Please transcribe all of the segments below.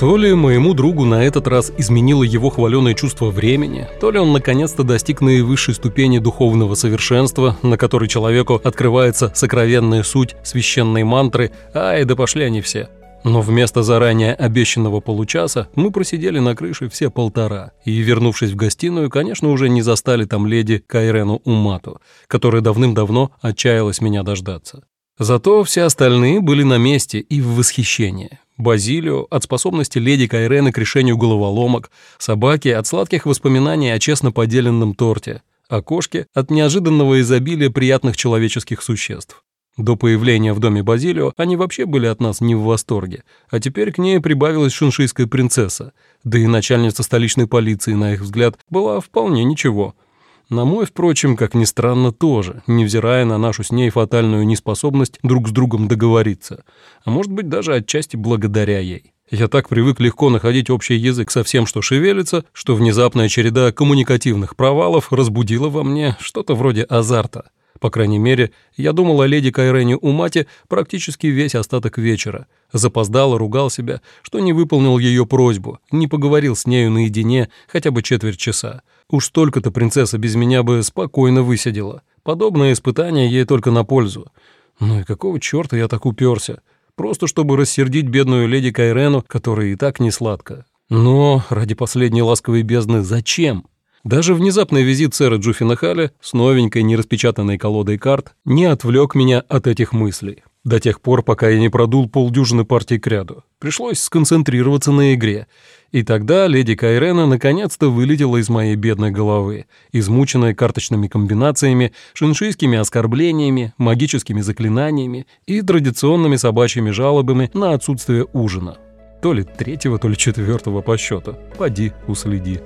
То ли моему другу на этот раз изменило его хваленое чувство времени, то ли он наконец-то достиг наивысшей ступени духовного совершенства, на которой человеку открывается сокровенная суть священной мантры «Ай, да пошли они все». Но вместо заранее обещанного получаса мы просидели на крыше все полтора и, вернувшись в гостиную, конечно, уже не застали там леди Кайрену Умату, которая давным-давно отчаялась меня дождаться. Зато все остальные были на месте и в восхищении. Базилио от способности леди Кайрены к решению головоломок, собаки от сладких воспоминаний о честно поделенном торте, а кошки от неожиданного изобилия приятных человеческих существ. До появления в доме Базилио они вообще были от нас не в восторге, а теперь к ней прибавилась шиншийская принцесса, да и начальница столичной полиции, на их взгляд, была вполне ничего – на мой, впрочем, как ни странно, тоже, невзирая на нашу с ней фатальную неспособность друг с другом договориться, а может быть даже отчасти благодаря ей. Я так привык легко находить общий язык со всем, что шевелится, что внезапная череда коммуникативных провалов разбудила во мне что-то вроде азарта. По крайней мере, я думал о леди Кайрене Умате практически весь остаток вечера. Запоздало ругал себя, что не выполнил ее просьбу, не поговорил с нею наедине хотя бы четверть часа. Уж столько-то принцесса без меня бы спокойно высидела. Подобное испытание ей только на пользу. Ну и какого черта я так уперся? Просто чтобы рассердить бедную леди Кайрену, которая и так не сладко. Но ради последней ласковой бездны зачем? Даже внезапный визит сэра Джуффина Халли с новенькой нераспечатанной колодой карт не отвлек меня от этих мыслей. До тех пор, пока я не продул полдюжины партий к ряду. Пришлось сконцентрироваться на игре. И тогда леди Кайрена наконец-то вылетела из моей бедной головы, измученной карточными комбинациями, шиншийскими оскорблениями, магическими заклинаниями и традиционными собачьими жалобами на отсутствие ужина. То ли третьего, то ли четвертого по счету. Поди, уследи.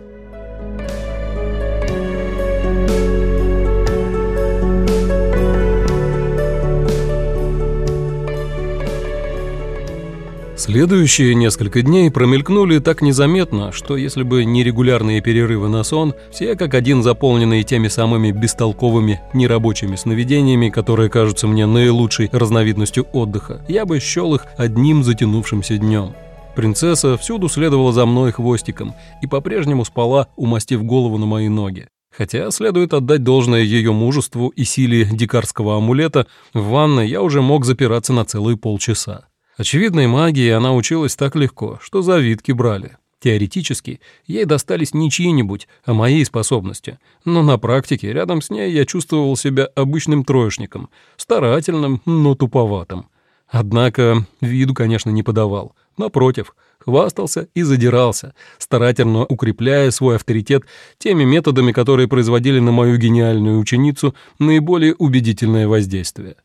Следующие несколько дней промелькнули так незаметно, что если бы не регулярные перерывы на сон, все как один заполненные теми самыми бестолковыми нерабочими сновидениями, которые кажутся мне наилучшей разновидностью отдыха, я бы счел их одним затянувшимся днем. Принцесса всюду следовала за мной хвостиком и по-прежнему спала, умастив голову на мои ноги. Хотя следует отдать должное ее мужеству и силе дикарского амулета, в ванной я уже мог запираться на целые полчаса. Очевидной магии она училась так легко, что завидки брали. Теоретически, ей достались не чьи-нибудь, а мои способности, но на практике рядом с ней я чувствовал себя обычным троечником, старательным, но туповатым. Однако виду, конечно, не подавал. Напротив, хвастался и задирался, старательно укрепляя свой авторитет теми методами, которые производили на мою гениальную ученицу наиболее убедительное воздействие.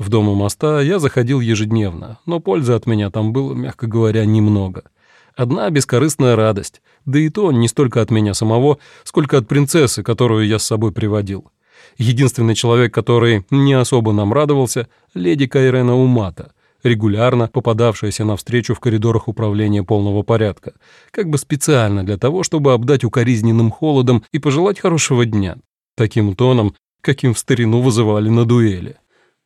В дом у моста я заходил ежедневно, но пользы от меня там было, мягко говоря, немного. Одна бескорыстная радость, да и то не столько от меня самого, сколько от принцессы, которую я с собой приводил. Единственный человек, который не особо нам радовался, леди Кайрена Умата, регулярно попадавшаяся навстречу в коридорах управления полного порядка, как бы специально для того, чтобы обдать укоризненным холодом и пожелать хорошего дня, таким тоном, каким в старину вызывали на дуэли.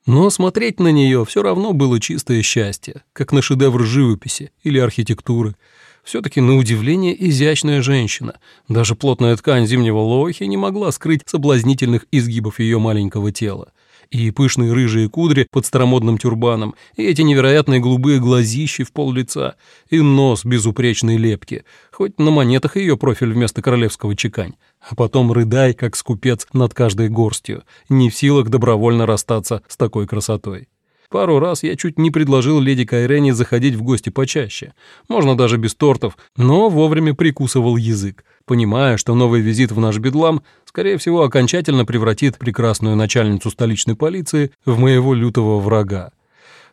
Но смотреть на нее все равно было чистое счастье, как на шедевр живописи или архитектуры. Все-таки на удивление изящная женщина. Даже плотная ткань зимнего лохи не могла скрыть соблазнительных изгибов ее маленького тела и пышные рыжие кудри под старомодным тюрбаном, и эти невероятные голубые глазищи в пол лица, и нос безупречной лепки, хоть на монетах ее профиль вместо королевского чекань, а потом рыдай, как скупец над каждой горстью, не в силах добровольно расстаться с такой красотой. Пару раз я чуть не предложил леди Кайрене заходить в гости почаще. Можно даже без тортов, но вовремя прикусывал язык, понимая, что новый визит в наш бедлам, скорее всего, окончательно превратит прекрасную начальницу столичной полиции в моего лютого врага.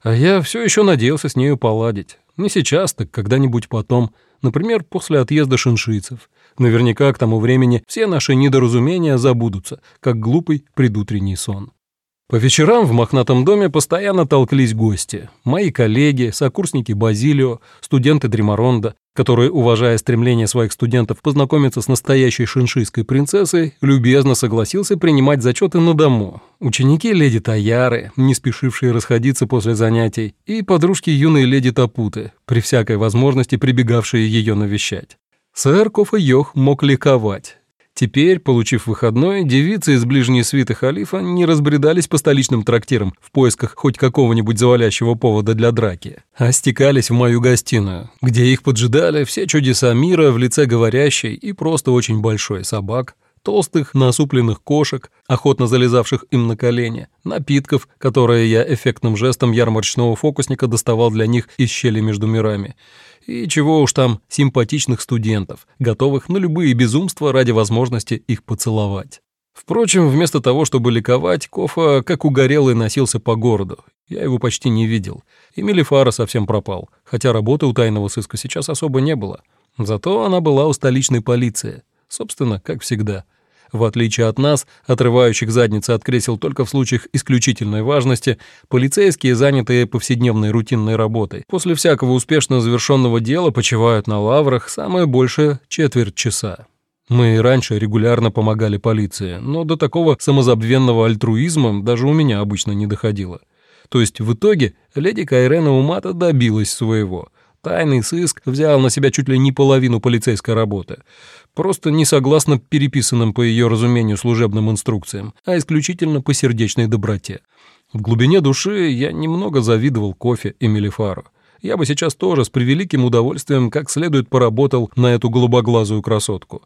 А я все еще надеялся с нею поладить. Не сейчас, так когда-нибудь потом. Например, после отъезда шиншийцев. Наверняка к тому времени все наши недоразумения забудутся, как глупый предутренний сон. По вечерам в мохнатом доме постоянно толклись гости. Мои коллеги, сокурсники Базилио, студенты Дримаронда, который, уважая стремление своих студентов познакомиться с настоящей шиншийской принцессой, любезно согласился принимать зачеты на дому. Ученики леди Таяры, не спешившие расходиться после занятий, и подружки юной леди Тапуты, при всякой возможности прибегавшие ее навещать. Сэр Кофа Йох мог ликовать. Теперь, получив выходной, девицы из ближней свиты халифа не разбредались по столичным трактирам в поисках хоть какого-нибудь завалящего повода для драки, а стекались в мою гостиную, где их поджидали все чудеса мира в лице говорящей и просто очень большой собак, толстых насупленных кошек, охотно залезавших им на колени, напитков, которые я эффектным жестом ярмарочного фокусника доставал для них из щели между мирами, и чего уж там симпатичных студентов, готовых на любые безумства ради возможности их поцеловать. Впрочем, вместо того, чтобы ликовать, Кофа, как угорелый, носился по городу. Я его почти не видел. И Мелифара совсем пропал, хотя работы у тайного сыска сейчас особо не было. Зато она была у столичной полиции. Собственно, как всегда. В отличие от нас, отрывающих задницы от кресел только в случаях исключительной важности, полицейские, занятые повседневной рутинной работой, после всякого успешно завершенного дела почивают на лаврах самое большее четверть часа. Мы и раньше регулярно помогали полиции, но до такого самозабвенного альтруизма даже у меня обычно не доходило. То есть в итоге леди Кайрена Умата добилась своего – Тайный сыск взял на себя чуть ли не половину полицейской работы, просто не согласно переписанным по ее разумению служебным инструкциям, а исключительно по сердечной доброте. В глубине души я немного завидовал кофе и Мелифару. Я бы сейчас тоже с превеликим удовольствием как следует поработал на эту голубоглазую красотку.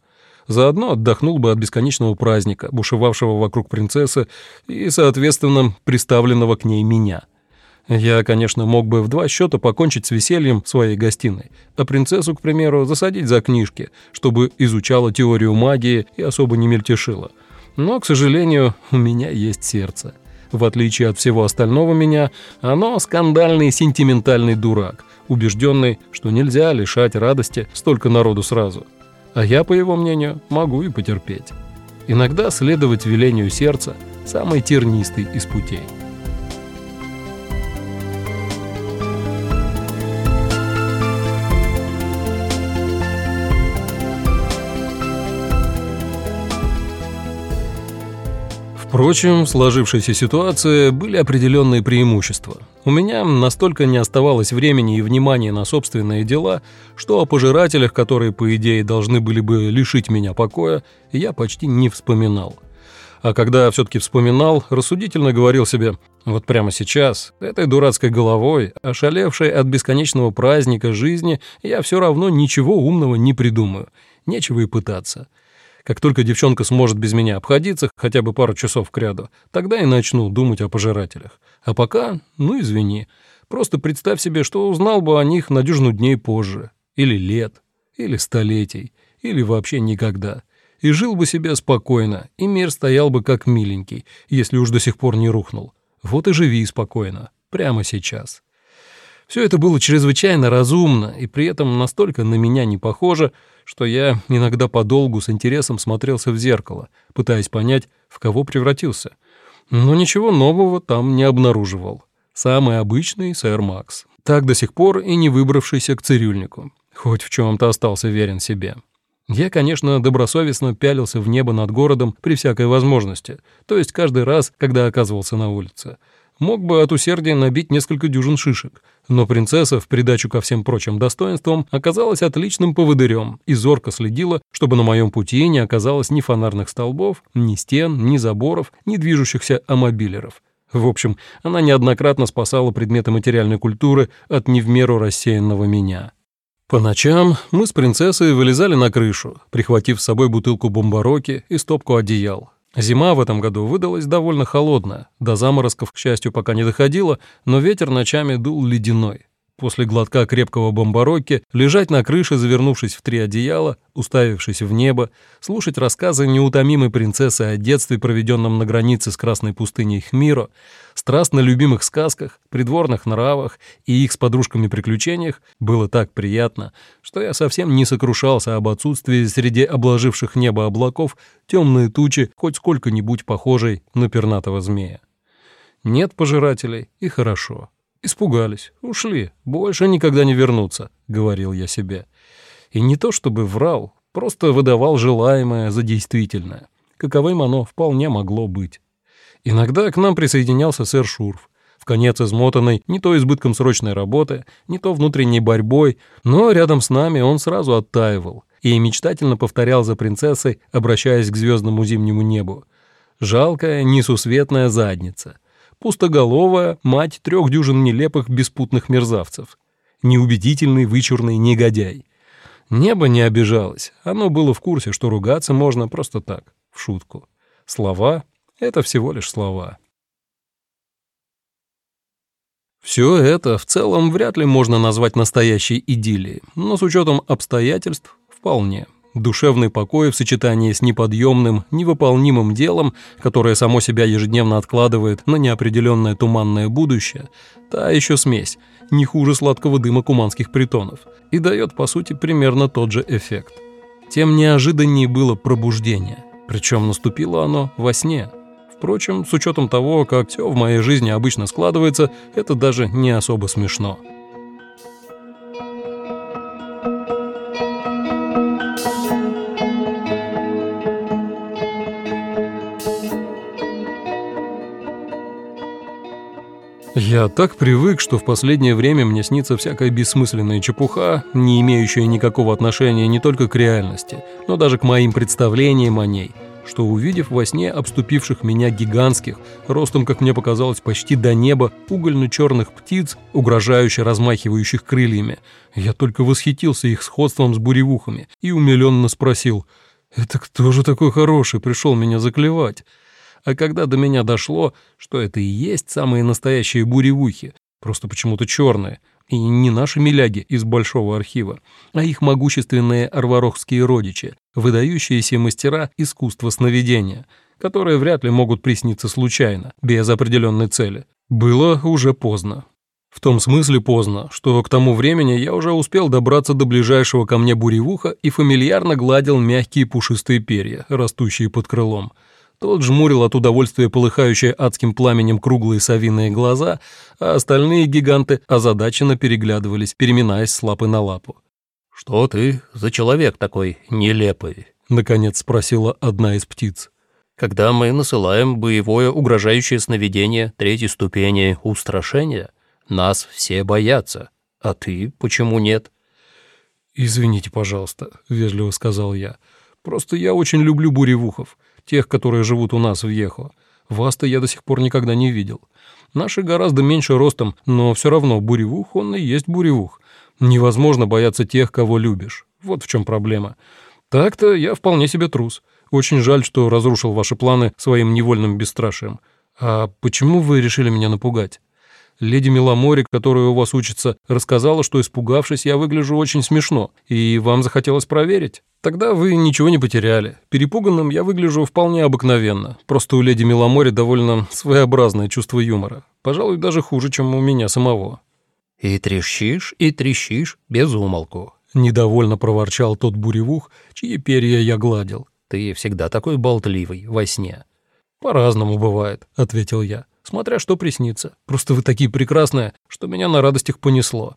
Заодно отдохнул бы от бесконечного праздника, бушевавшего вокруг принцессы и, соответственно, приставленного к ней меня — я, конечно, мог бы в два счета покончить с весельем в своей гостиной, а принцессу, к примеру, засадить за книжки, чтобы изучала теорию магии и особо не мельтешила. Но, к сожалению, у меня есть сердце. В отличие от всего остального меня, оно скандальный сентиментальный дурак, убежденный, что нельзя лишать радости столько народу сразу. А я, по его мнению, могу и потерпеть. Иногда следовать велению сердца – самый тернистый из путей. Впрочем, в сложившейся ситуации были определенные преимущества. У меня настолько не оставалось времени и внимания на собственные дела, что о пожирателях, которые, по идее, должны были бы лишить меня покоя, я почти не вспоминал. А когда все-таки вспоминал, рассудительно говорил себе, вот прямо сейчас, этой дурацкой головой, ошалевшей от бесконечного праздника жизни, я все равно ничего умного не придумаю, нечего и пытаться. Как только девчонка сможет без меня обходиться хотя бы пару часов кряду, тогда и начну думать о пожирателях. А пока, ну извини, просто представь себе, что узнал бы о них на дюжину дней позже, или лет, или столетий, или вообще никогда. И жил бы себе спокойно, и мир стоял бы как миленький, если уж до сих пор не рухнул. Вот и живи спокойно, прямо сейчас. Все это было чрезвычайно разумно и при этом настолько на меня не похоже, что я иногда подолгу с интересом смотрелся в зеркало, пытаясь понять, в кого превратился. Но ничего нового там не обнаруживал. Самый обычный сэр Макс, так до сих пор и не выбравшийся к цирюльнику, хоть в чем-то остался верен себе. Я, конечно, добросовестно пялился в небо над городом при всякой возможности, то есть каждый раз, когда оказывался на улице — мог бы от усердия набить несколько дюжин шишек, но принцесса, в придачу ко всем прочим достоинствам, оказалась отличным поводырем и зорко следила, чтобы на моем пути не оказалось ни фонарных столбов, ни стен, ни заборов, ни движущихся амобилеров. В общем, она неоднократно спасала предметы материальной культуры от не рассеянного меня. По ночам мы с принцессой вылезали на крышу, прихватив с собой бутылку бомбароки и стопку одеял, Зима в этом году выдалась довольно холодная, до заморозков, к счастью, пока не доходило, но ветер ночами дул ледяной. После глотка крепкого бомбарокки лежать на крыше, завернувшись в три одеяла, уставившись в небо, слушать рассказы неутомимой принцессы о детстве, проведенном на границе с Красной пустыней Хмиро, страстно любимых сказках, придворных нравах и их с подружками приключениях было так приятно, что я совсем не сокрушался об отсутствии среди обложивших небо облаков темные тучи, хоть сколько-нибудь похожей на пернатого змея. Нет пожирателей, и хорошо. Испугались, ушли, больше никогда не вернутся, говорил я себе. И не то чтобы врал, просто выдавал желаемое за действительное. Каковым оно вполне могло быть. Иногда к нам присоединялся сэр Шурф, в конец измотанный не то избытком срочной работы, не то внутренней борьбой, но рядом с нами он сразу оттаивал и мечтательно повторял за принцессой, обращаясь к звездному зимнему небу. Жалкая, несусветная задница. Пустоголовая мать трех дюжин нелепых беспутных мерзавцев. Неубедительный вычурный негодяй. Небо не обижалось, оно было в курсе, что ругаться можно просто так, в шутку. Слова — это всего лишь слова. Все это в целом вряд ли можно назвать настоящей идиллией, но с учетом обстоятельств вполне. Душевный покой в сочетании с неподъемным, невыполнимым делом, которое само себя ежедневно откладывает на неопределенное туманное будущее, та еще смесь, не хуже сладкого дыма куманских притонов, и дает, по сути, примерно тот же эффект. Тем неожиданнее было пробуждение, причем наступило оно во сне – Впрочем, с учетом того, как все в моей жизни обычно складывается, это даже не особо смешно. Я так привык, что в последнее время мне снится всякая бессмысленная чепуха, не имеющая никакого отношения не только к реальности, но даже к моим представлениям о ней – что, увидев во сне обступивших меня гигантских, ростом, как мне показалось, почти до неба, угольно-черных птиц, угрожающе размахивающих крыльями, я только восхитился их сходством с буревухами и умиленно спросил, «Это кто же такой хороший пришел меня заклевать?» А когда до меня дошло, что это и есть самые настоящие буревухи, просто почему-то черные, и не наши миляги из Большого архива, а их могущественные арварохские родичи, выдающиеся мастера искусства сновидения, которые вряд ли могут присниться случайно, без определенной цели. Было уже поздно. В том смысле поздно, что к тому времени я уже успел добраться до ближайшего ко мне буревуха и фамильярно гладил мягкие пушистые перья, растущие под крылом – тот жмурил от удовольствия полыхающие адским пламенем круглые совиные глаза, а остальные гиганты озадаченно переглядывались, переминаясь с лапы на лапу. «Что ты за человек такой нелепый?» — наконец спросила одна из птиц. «Когда мы насылаем боевое угрожающее сновидение третьей ступени устрашения, нас все боятся, а ты почему нет?» «Извините, пожалуйста», — вежливо сказал я. «Просто я очень люблю буревухов тех, которые живут у нас в Ехо. Вас-то я до сих пор никогда не видел. Наши гораздо меньше ростом, но все равно буревух он и есть буревух. Невозможно бояться тех, кого любишь. Вот в чем проблема. Так-то я вполне себе трус. Очень жаль, что разрушил ваши планы своим невольным бесстрашием. А почему вы решили меня напугать? Леди Миломорик, которая у вас учится, рассказала, что, испугавшись, я выгляжу очень смешно, и вам захотелось проверить. Тогда вы ничего не потеряли. Перепуганным я выгляжу вполне обыкновенно. Просто у леди Миломори довольно своеобразное чувство юмора. Пожалуй, даже хуже, чем у меня самого». «И трещишь, и трещишь, без умолку», — недовольно проворчал тот буревух, чьи перья я гладил. «Ты всегда такой болтливый во сне». «По-разному бывает», — ответил я смотря что приснится. Просто вы такие прекрасные, что меня на радостях понесло».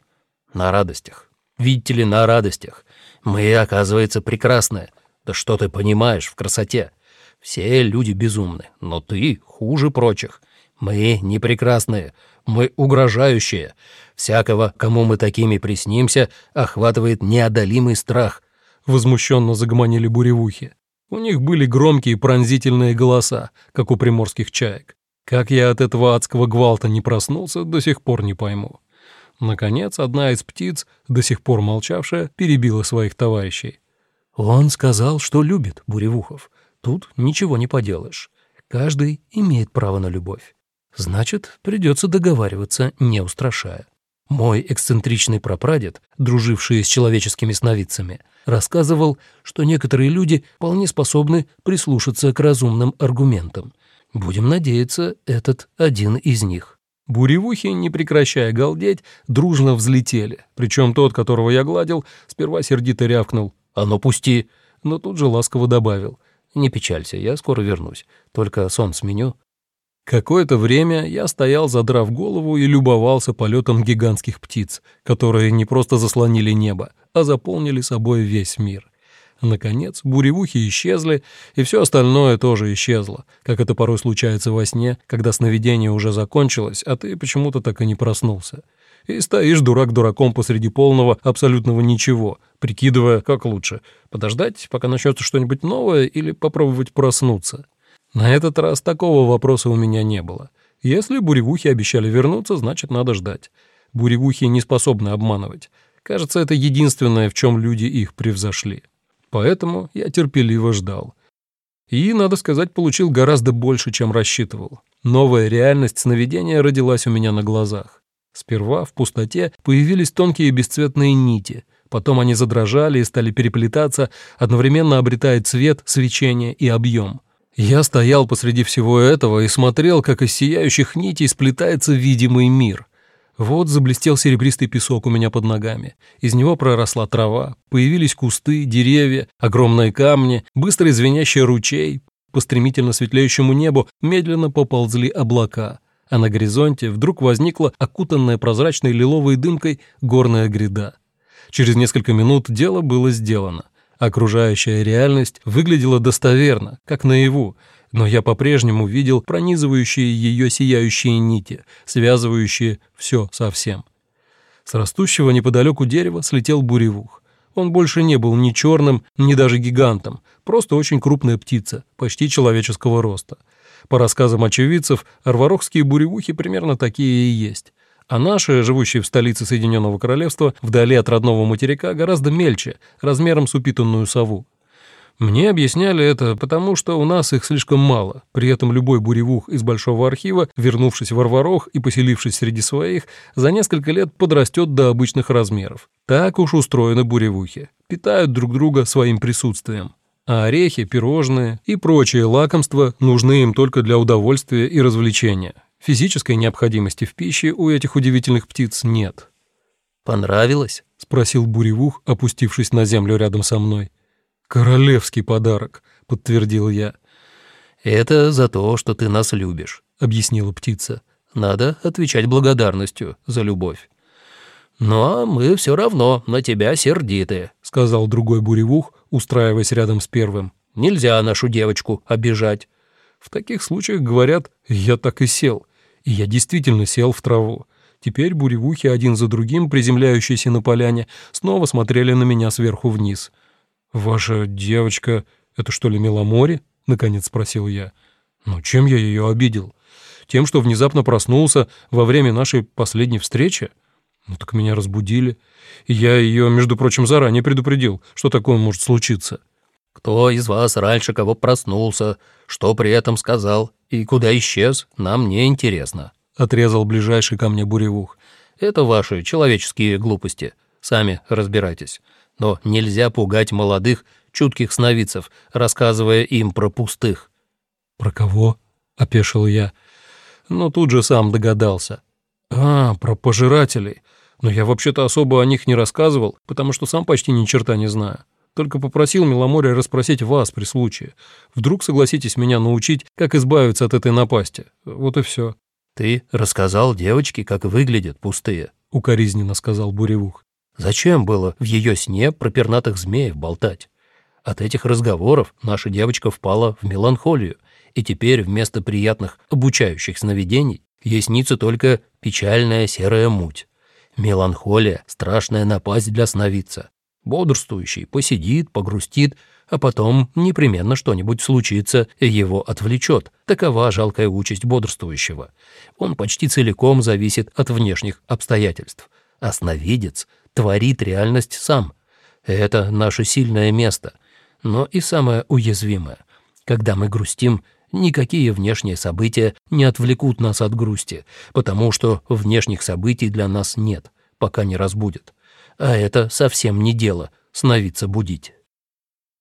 «На радостях? Видите ли, на радостях. Мы, оказывается, прекрасные. Да что ты понимаешь в красоте? Все люди безумны, но ты хуже прочих. Мы не прекрасные, мы угрожающие. Всякого, кому мы такими приснимся, охватывает неодолимый страх». Возмущенно загомонили буревухи. У них были громкие пронзительные голоса, как у приморских чаек. Как я от этого адского гвалта не проснулся, до сих пор не пойму. Наконец, одна из птиц, до сих пор молчавшая, перебила своих товарищей. «Он сказал, что любит Буревухов. Тут ничего не поделаешь. Каждый имеет право на любовь. Значит, придется договариваться, не устрашая. Мой эксцентричный прапрадед, друживший с человеческими сновидцами, рассказывал, что некоторые люди вполне способны прислушаться к разумным аргументам, Будем надеяться, этот один из них. Буревухи, не прекращая галдеть, дружно взлетели. Причем тот, которого я гладил, сперва сердито рявкнул «А ну пусти!», но тут же ласково добавил «Не печалься, я скоро вернусь, только сон сменю». Какое-то время я стоял, задрав голову, и любовался полетом гигантских птиц, которые не просто заслонили небо, а заполнили собой весь мир. Наконец, буревухи исчезли, и все остальное тоже исчезло, как это порой случается во сне, когда сновидение уже закончилось, а ты почему-то так и не проснулся. И стоишь дурак дураком посреди полного абсолютного ничего, прикидывая, как лучше, подождать, пока начнется что-нибудь новое, или попробовать проснуться. На этот раз такого вопроса у меня не было. Если буревухи обещали вернуться, значит, надо ждать. Буревухи не способны обманывать. Кажется, это единственное, в чем люди их превзошли. Поэтому я терпеливо ждал. И, надо сказать, получил гораздо больше, чем рассчитывал. Новая реальность сновидения родилась у меня на глазах. Сперва в пустоте появились тонкие бесцветные нити, потом они задрожали и стали переплетаться, одновременно обретая цвет, свечение и объем. Я стоял посреди всего этого и смотрел, как из сияющих нитей сплетается видимый мир. Вот заблестел серебристый песок у меня под ногами. Из него проросла трава, появились кусты, деревья, огромные камни, быстрый звенящий ручей. По стремительно светлеющему небу медленно поползли облака, а на горизонте вдруг возникла окутанная прозрачной лиловой дымкой горная гряда. Через несколько минут дело было сделано — Окружающая реальность выглядела достоверно, как наяву, но я по-прежнему видел пронизывающие ее сияющие нити, связывающие все со всем. С растущего неподалеку дерева слетел буревух. Он больше не был ни черным, ни даже гигантом, просто очень крупная птица, почти человеческого роста. По рассказам очевидцев, арварохские буревухи примерно такие и есть а наши, живущие в столице Соединенного Королевства, вдали от родного материка, гораздо мельче, размером с упитанную сову. Мне объясняли это потому, что у нас их слишком мало. При этом любой буревух из Большого архива, вернувшись в Арварох и поселившись среди своих, за несколько лет подрастет до обычных размеров. Так уж устроены буревухи. Питают друг друга своим присутствием. А орехи, пирожные и прочие лакомства нужны им только для удовольствия и развлечения. Физической необходимости в пище у этих удивительных птиц нет. «Понравилось?» — спросил Буревух, опустившись на землю рядом со мной. «Королевский подарок», — подтвердил я. «Это за то, что ты нас любишь», — объяснила птица. «Надо отвечать благодарностью за любовь». «Ну, а мы все равно на тебя сердиты», — сказал другой буревух, устраиваясь рядом с первым. «Нельзя нашу девочку обижать». В таких случаях говорят «я так и сел». И я действительно сел в траву. Теперь буревухи один за другим, приземляющиеся на поляне, снова смотрели на меня сверху вниз. «Ваша девочка — это что ли Меломори?» — наконец спросил я. «Ну, чем я ее обидел? Тем, что внезапно проснулся во время нашей последней встречи? Ну, так меня разбудили. И я ее, между прочим, заранее предупредил, что такое может случиться». «Кто из вас раньше кого проснулся, что при этом сказал и куда исчез, нам не интересно», — отрезал ближайший ко мне буревух. «Это ваши человеческие глупости. Сами разбирайтесь. Но нельзя пугать молодых, чутких сновидцев, рассказывая им про пустых». «Про кого?» — опешил я. Но тут же сам догадался. «А, про пожирателей. Но я вообще-то особо о них не рассказывал, потому что сам почти ни черта не знаю. Только попросил Миломорья расспросить вас при случае. Вдруг согласитесь меня научить, как избавиться от этой напасти. Вот и все». «Ты рассказал девочке, как выглядят пустые», — укоризненно сказал Буревух. «Зачем было в ее сне про пернатых змеев болтать? От этих разговоров наша девочка впала в меланхолию, и теперь вместо приятных обучающих сновидений ей снится только печальная серая муть. Меланхолия — страшная напасть для сновидца. Бодрствующий посидит, погрустит, а потом непременно что-нибудь случится и его отвлечет. Такова жалкая участь бодрствующего. Он почти целиком зависит от внешних обстоятельств. А сновидец творит реальность сам. Это наше сильное место, но и самое уязвимое. Когда мы грустим, никакие внешние события не отвлекут нас от грусти, потому что внешних событий для нас нет, пока не разбудят. А это совсем не дело — сновидца будить.